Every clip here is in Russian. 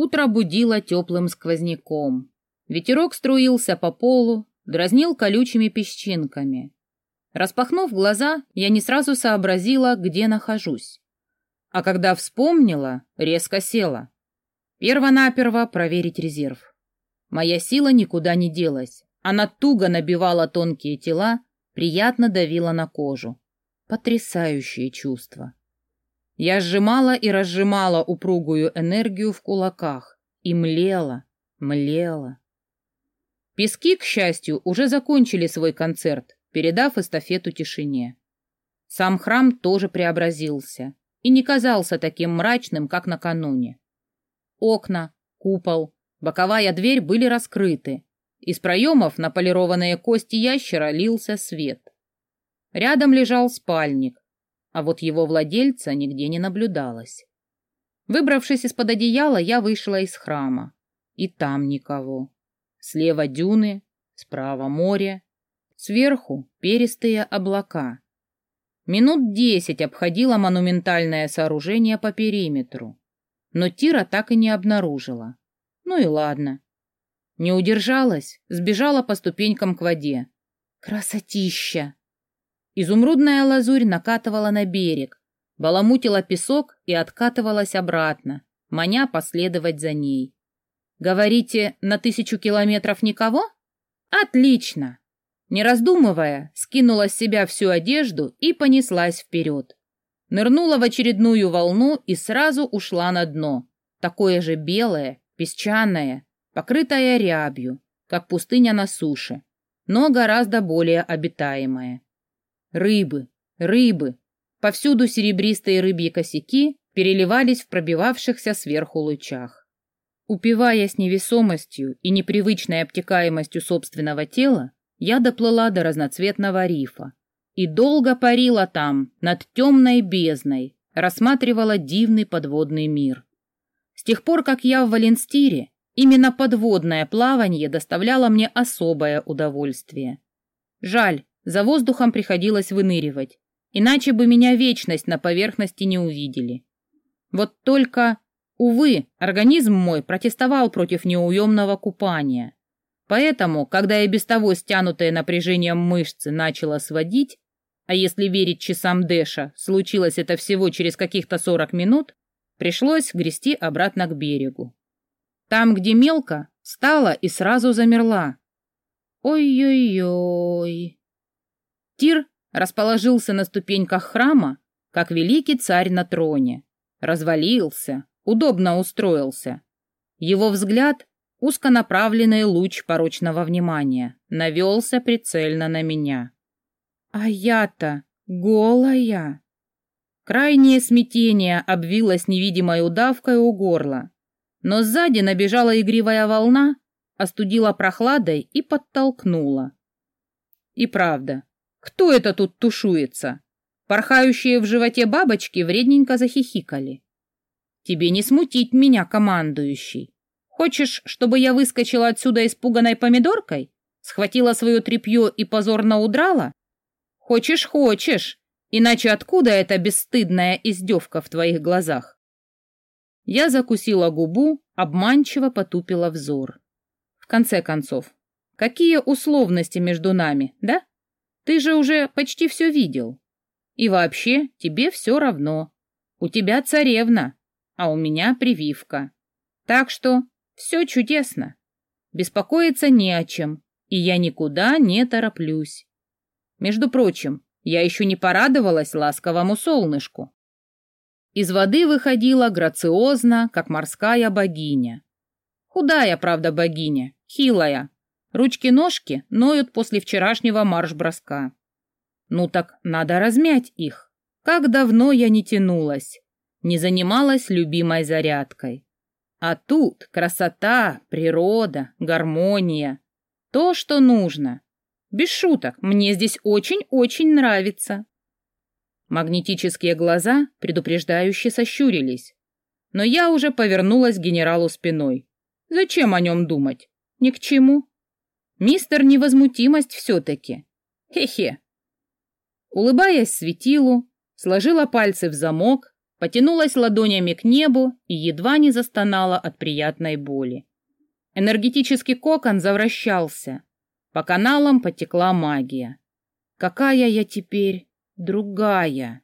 Утро будило теплым сквозняком. Ветерок струился по полу, дразнил колючими песчинками. Распахнув глаза, я не сразу сообразила, где нахожусь. А когда вспомнила, резко села. Первонаперво проверить резерв. Моя сила никуда не делась. Она туго набивала тонкие тела, приятно давила на кожу. Потрясающее чувство. Я сжимала и разжимала упругую энергию в кулаках и млела, млела. Пески, к счастью, уже закончили свой концерт, передав эстафету тишине. Сам храм тоже преобразился и не казался таким мрачным, как накануне. Окна, купол, боковая дверь были раскрыты. Из проемов на полированные кости ящера лился свет. Рядом лежал спальник, а вот его владельца нигде не наблюдалось. Выбравшись из-под одеяла, я вышла из храма. И там никого. Слева дюны, справа море, сверху перистые облака. Минут десять обходила монументальное сооружение по периметру, но Тира так и не обнаружила. Ну и ладно. Не удержалась, сбежала по ступенькам к воде. Красотища! Изумрудная лазурь накатывала на берег, баламутила песок и откатывалась обратно, маня последовать за ней. Говорите, на тысячу километров никого? Отлично! Не раздумывая, скинула с себя всю одежду и понеслась вперед. Нырнула в очередную волну и сразу ушла на дно, такое же белое, песчаное, покрытое рябью, как пустыня на суше, но гораздо более обитаемое. Рыбы, рыбы, повсюду серебристые рыбьи косяки переливались в пробивавшихся сверху лучах. Упиваясь невесомостью и непривычной обтекаемостью собственного тела, я доплыла до разноцветного рифа и долго парила там, над темной бездной, рассматривала дивный подводный мир. С тех пор, как я в Валенстире, именно подводное плавание доставляло мне особое удовольствие. Жаль, за воздухом приходилось выныривать, иначе бы меня вечность на поверхности не увидели. Вот только Увы, организм мой протестовал против неуемного купания. Поэтому, когда я без того стянутое напряжением мышцы начала сводить, а если верить часам Дэша, случилось это всего через каких-то сорок минут, пришлось грести обратно к берегу. Там, где мелко, стала и сразу замерла. Ой-ой-ой. Тир расположился на ступеньках храма, как великий царь на троне. Развалился, удобно устроился. Его взгляд, узконаправленный луч порочного внимания, навелся прицельно на меня. А я-то голая. Крайнее смятение обвилось невидимой удавкой у горла, но сзади набежала игривая волна, остудила прохладой и подтолкнула. И правда, кто это тут тушуется? Порхающие в животе бабочки вредненько захихикали. Тебе не смутить меня, командующий. Хочешь, чтобы я выскочила отсюда испуганной помидоркой? Схватила свое тряпье и позорно удрала? Хочешь, хочешь. Иначе откуда эта бесстыдная издевка в твоих глазах? Я закусила губу, обманчиво потупила взор. В конце концов, какие условности между нами, да? Ты же уже почти все видел. И вообще, тебе все равно. У тебя царевна, а у меня прививка. Так что все чудесно. Беспокоиться не о чем, и я никуда не тороплюсь. Между прочим, я еще не порадовалась ласковому солнышку. Из воды выходила грациозно, как морская богиня. Худая, правда, богиня, хилая. Ручки-ножки ноют после вчерашнего марш-броска. Ну так надо размять их. Как давно я не тянулась не занималась любимой зарядкой. А тут красота, природа, гармония. То, что нужно. Без шуток, мне здесь очень-очень нравится. Магнетические глаза предупреждающе сощурились. Но я уже повернулась к генералу спиной. Зачем о нем думать? Ни к чему. Мистер Невозмутимость все-таки. Хе-хе. Улыбаясь светилу, сложила пальцы в замок потянулась ладонями к небу и едва не застонала от приятной боли. Энергетический кокон завращался. По каналам потекла магия. Какая я теперь другая.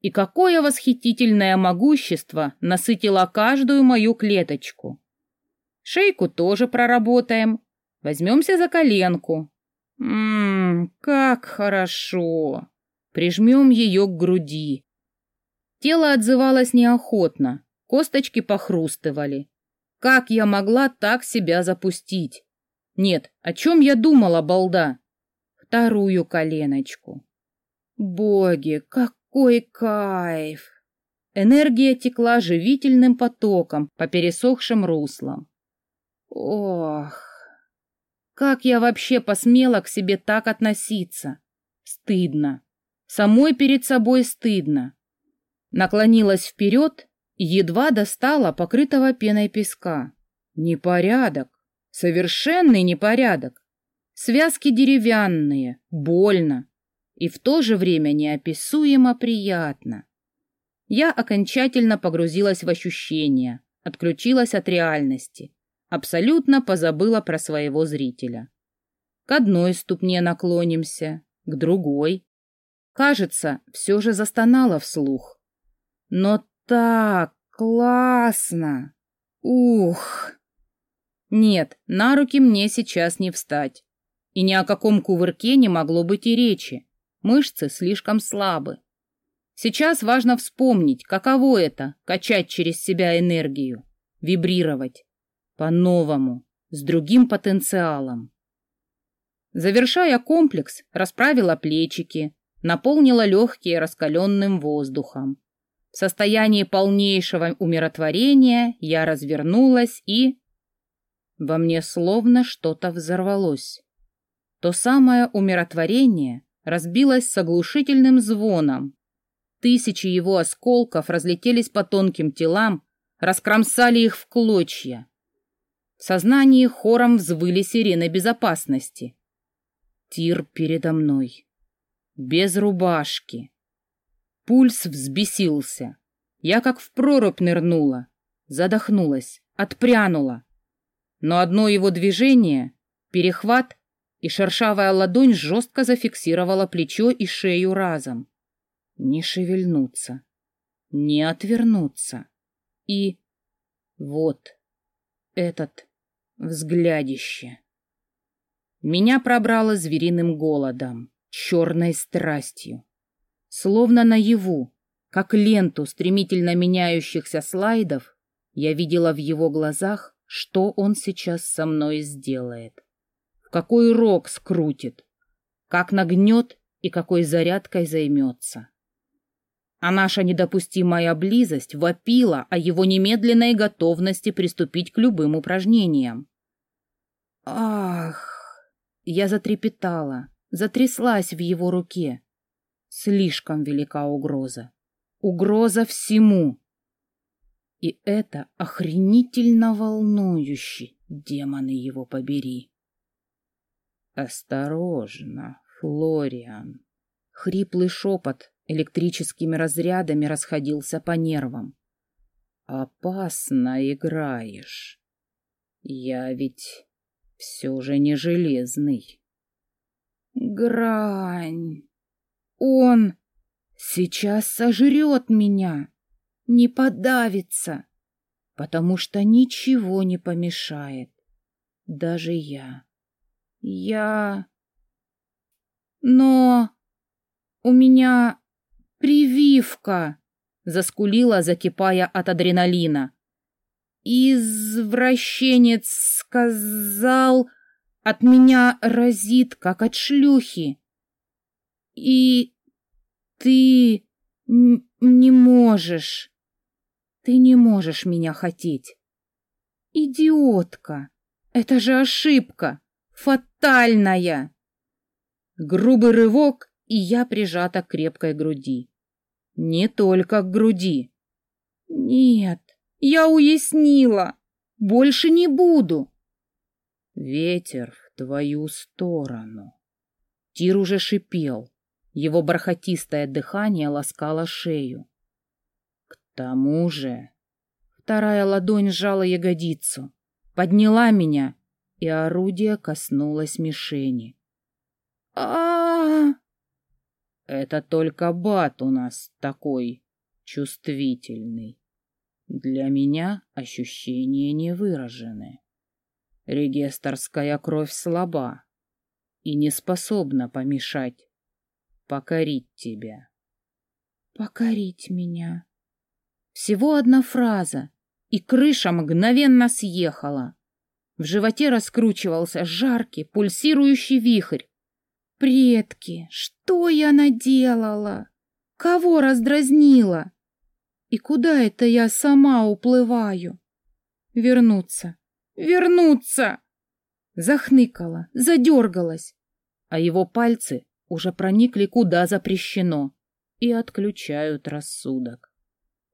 И какое восхитительное могущество насытило каждую мою клеточку. Шейку тоже проработаем. Возьмемся за коленку. Ммм, как хорошо. Прижмем ее к груди. Тело отзывалось неохотно, косточки похрустывали. Как я могла так себя запустить? Нет, о чем я думала, балда? Вторую коленочку. Боги, какой кайф! Энергия текла живительным потоком по пересохшим руслам. Ох, как я вообще посмела к себе так относиться? Стыдно. Самой перед собой стыдно. Наклонилась вперед едва достала покрытого пеной песка. Непорядок. Совершенный непорядок. Связки деревянные, больно. И в то же время неописуемо приятно. Я окончательно погрузилась в ощущения, отключилась от реальности абсолютно позабыла про своего зрителя. К одной ступне наклонимся, к другой. Кажется, все же застонала вслух. Но так классно! Ух! Нет, на руки мне сейчас не встать. И ни о каком кувырке не могло быть и речи. Мышцы слишком слабы. Сейчас важно вспомнить, каково это — качать через себя энергию, вибрировать. По-новому, с другим потенциалом. Завершая комплекс, расправила плечики, наполнила легкие раскаленным воздухом. В состоянии полнейшего умиротворения я развернулась и... Во мне словно что-то взорвалось. То самое умиротворение разбилось с оглушительным звоном. Тысячи его осколков разлетелись по тонким телам, раскромсали их в клочья. Сознании хором взвыли сирены безопасности. Тир передо мной. Без рубашки. Пульс взбесился. Я как в прорубь нырнула. Задохнулась, отпрянула. Но одно его движение, перехват, и шершавая ладонь жестко зафиксировала плечо и шею разом. Не шевельнуться, не отвернуться. И вот этот взглядище. Меня пробрало звериным голодом, черной страстью. Словно наяву, как ленту стремительно меняющихся слайдов, я видела в его глазах, что он сейчас со мной сделает. Какой рог скрутит, как нагнет и какой зарядкой займется а наша недопустимая близость вопила о его немедленной готовности приступить к любым упражнениям. Ах! Я затрепетала, затряслась в его руке. Слишком велика угроза. Угроза всему. И это охренительно волнующе, демоны его побери. Осторожно, Флориан. Хриплый шепот, электрическими разрядами расходился по нервам. «Опасно играешь. Я ведь все же не железный». «Грань! Он сейчас сожрет меня, не подавится, потому что ничего не помешает, даже я. Я... Но у меня «Прививка!» — заскулила, закипая от адреналина. «Извращенец сказал, от меня разит, как от шлюхи. И ты не можешь, ты не можешь меня хотеть. Идиотка! Это же ошибка! Фатальная!» Грубый рывок, и я прижата к крепкой груди. Не только к груди. Нет, я уяснила. Больше не буду. Ветер в твою сторону. Тир уже шипел. Его бархатистое дыхание ласкало шею. тому же... Вторая ладонь сжала ягодицу, подняла меня, и орудие коснулось мишени. а, -а, Это только бат у нас такой чувствительный. Для меня ощущения не выражены. Регистрская кровь слаба и не способна помешать покорить тебя. Покорить меня. Всего одна фраза, и крыша мгновенно съехала. В животе раскручивался жаркий, пульсирующий вихрь. Предки, что я наделала? Кого раздразнила? И куда это я сама уплываю? Вернуться, вернуться! Захныкала, задергалась, а его пальцы уже проникли куда запрещено и отключают рассудок.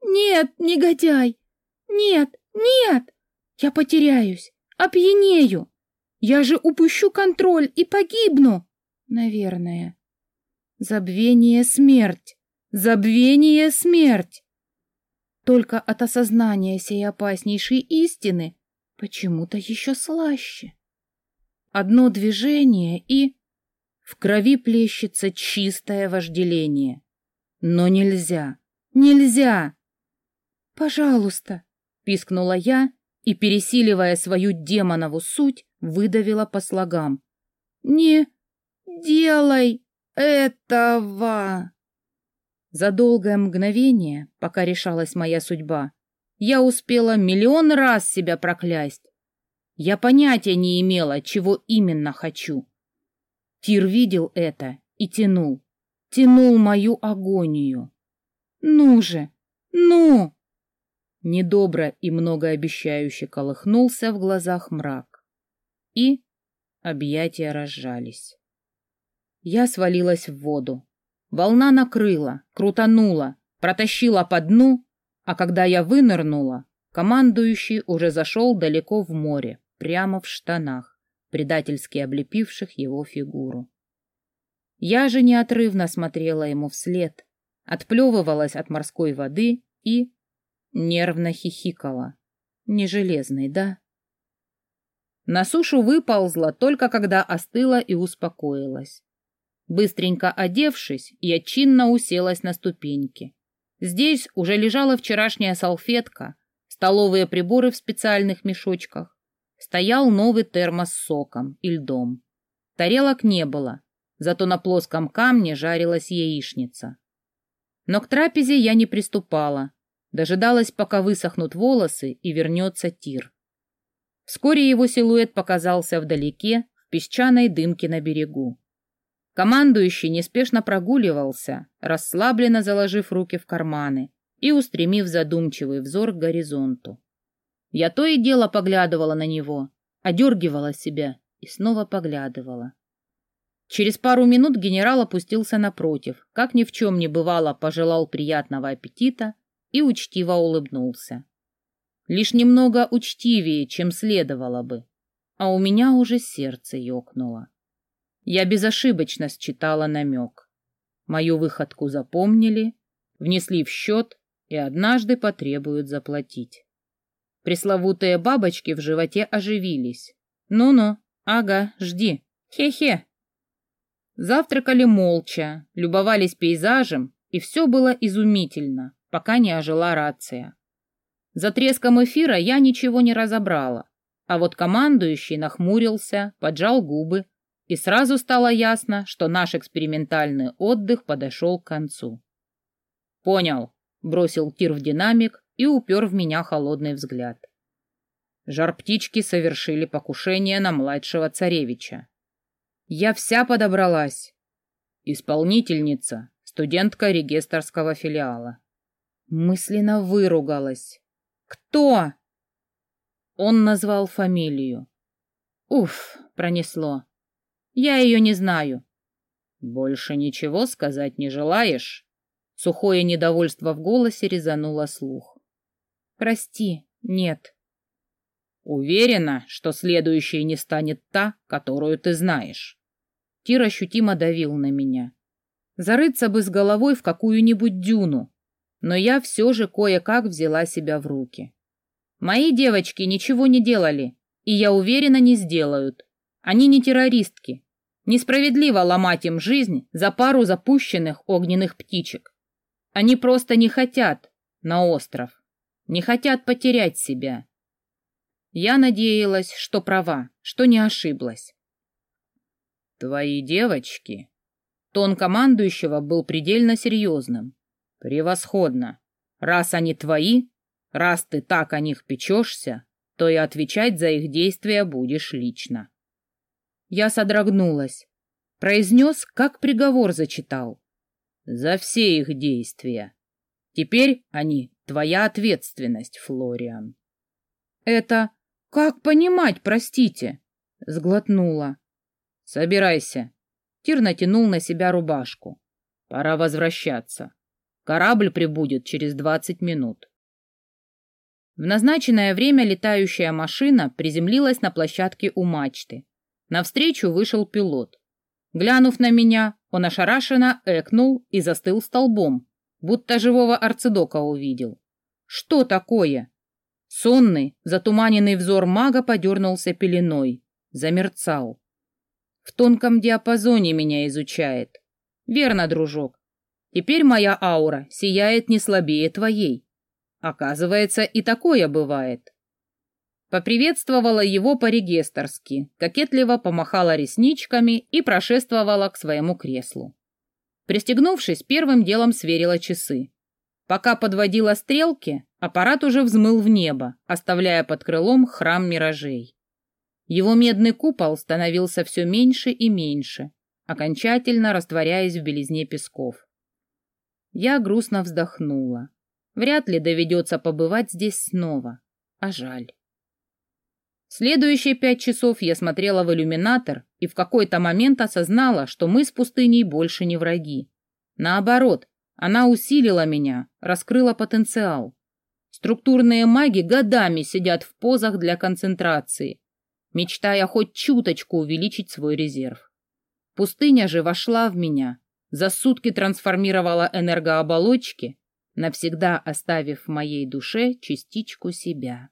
«Нет, негодяй! Нет, нет! Я потеряюсь, опьянею! Я же упущу контроль и погибну!» Наверное. Забвение — смерть! Забвение — смерть! Только от осознания сей опаснейшей истины почему-то еще слаще. Одно движение и... В крови плещется чистое вожделение. Но нельзя, нельзя! «Пожалуйста!» — пискнула я и, пересиливая свою демонову суть, выдавила по слогам. «Не делай этого!» За долгое мгновение, пока решалась моя судьба, я успела миллион раз себя проклясть. Я понятия не имела, чего именно хочу. Тир видел это и тянул, тянул мою агонию. «Ну же, ну!» Недобро и многообещающе колыхнулся в глазах мрак. И объятия разжались. Я свалилась в воду, Волна накрыла, крутанула, протащила по дну, а когда я вынырнула, командующий уже зашел далеко в море, прямо в штанах, предательски облепивших его фигуру. Я же неотрывно смотрела ему вслед, отплевывалась от морской воды и нервно хихикала. Не железный, да? На сушу выползла только когда остыла и успокоилась. Быстренько одевшись, я чинно уселась на ступеньки. Здесь уже лежала вчерашняя салфетка, столовые приборы в специальных мешочках. Стоял новый термос с соком и льдом. Тарелок не было, зато на плоском камне жарилась яичница. Но к трапезе я не приступала, дожидалась, пока высохнут волосы и вернется тир. Вскоре его силуэт показался вдалеке, в песчаной дымке на берегу. Командующий неспешно прогуливался, расслабленно заложив руки в карманы и устремив задумчивый взор к горизонту. Я то и дело поглядывала на него, одергивала себя и снова поглядывала. Через пару минут генерал опустился напротив, как ни в чем не бывало, пожелал приятного аппетита и учтиво улыбнулся. Лишь немного учтивее, чем следовало бы, а у меня уже сердце ёкнуло. Я безошибочно считала намек. Мою выходку запомнили, внесли в счет и однажды потребуют заплатить. Пресловутые бабочки в животе оживились. Ну-ну, ага, жди. Хе-хе. Завтракали молча, любовались пейзажем, и все было изумительно, пока не ожила рация. За треском эфира я ничего не разобрала, а вот командующий нахмурился, поджал губы, и сразу стало ясно, что наш экспериментальный отдых подошел к концу. «Понял», — бросил Кир в динамик и упер в меня холодный взгляд. Жар-птички совершили покушение на младшего царевича. Я вся подобралась. Исполнительница, студентка регистрского филиала. Мысленно выругалась. «Кто?» Он назвал фамилию. Уф, пронесло. Я ее не знаю. Больше ничего сказать не желаешь? Сухое недовольство в голосе резануло слух. Прости, нет. Уверена, что следующей не станет та, которую ты знаешь. Тир ощутимо давил на меня. Зарыться бы с головой в какую-нибудь дюну. но я все же кое-как взяла себя в руки. Мои девочки ничего не делали, и я уверена, не сделают. Они не террористки. Несправедливо ломать им жизнь за пару запущенных огненных птичек. Они просто не хотят на остров, не хотят потерять себя. Я надеялась, что права, что не ошиблась. Твои девочки. Тон командующего был предельно серьезным. Превосходно. Раз они твои, раз ты так о них печешься, то и отвечать за их действия будешь лично. Я содрогнулась. Произнес, как приговор зачитал. За все их действия. Теперь они твоя ответственность, Флориан. Это как понимать, простите? Сглотнула. Собирайся. Тир натянул на себя рубашку. Пора возвращаться. Корабль прибудет через двадцать минут. В назначенное время летающая машина приземлилась на площадке у мачты. Навстречу вышел пилот. Глянув на меня, он ошарашенно экнул и застыл столбом, будто живого арцидока увидел. Что такое? Сонный, затуманенный взор мага подернулся пеленой, замерцал. В тонком диапазоне меня изучает. Верно, дружок, Теперь моя аура сияет не слабее твоей. Оказывается, и такое бывает. Поприветствовала его по-регесторски, кокетливо помахала ресничками и прошествовала к своему креслу. Пристегнувшись, первым делом сверила часы. Пока подводила стрелки, аппарат уже взмыл в небо, оставляя под крылом храм миражей. Его медный купол становился все меньше и меньше, окончательно растворяясь в белизне песков. Я грустно вздохнула. Вряд ли доведется побывать здесь снова. А жаль. Следующие пять часов я смотрела в иллюминатор и в какой-то момент осознала, что мы с пустыней больше не враги. Наоборот, она усилила меня, раскрыла потенциал. Структурные маги годами сидят в позах для концентрации, мечтая хоть чуточку увеличить свой резерв. Пустыня же вошла в меня, за сутки трансформировала энергооболочки, навсегда оставив в моей душе частичку себя.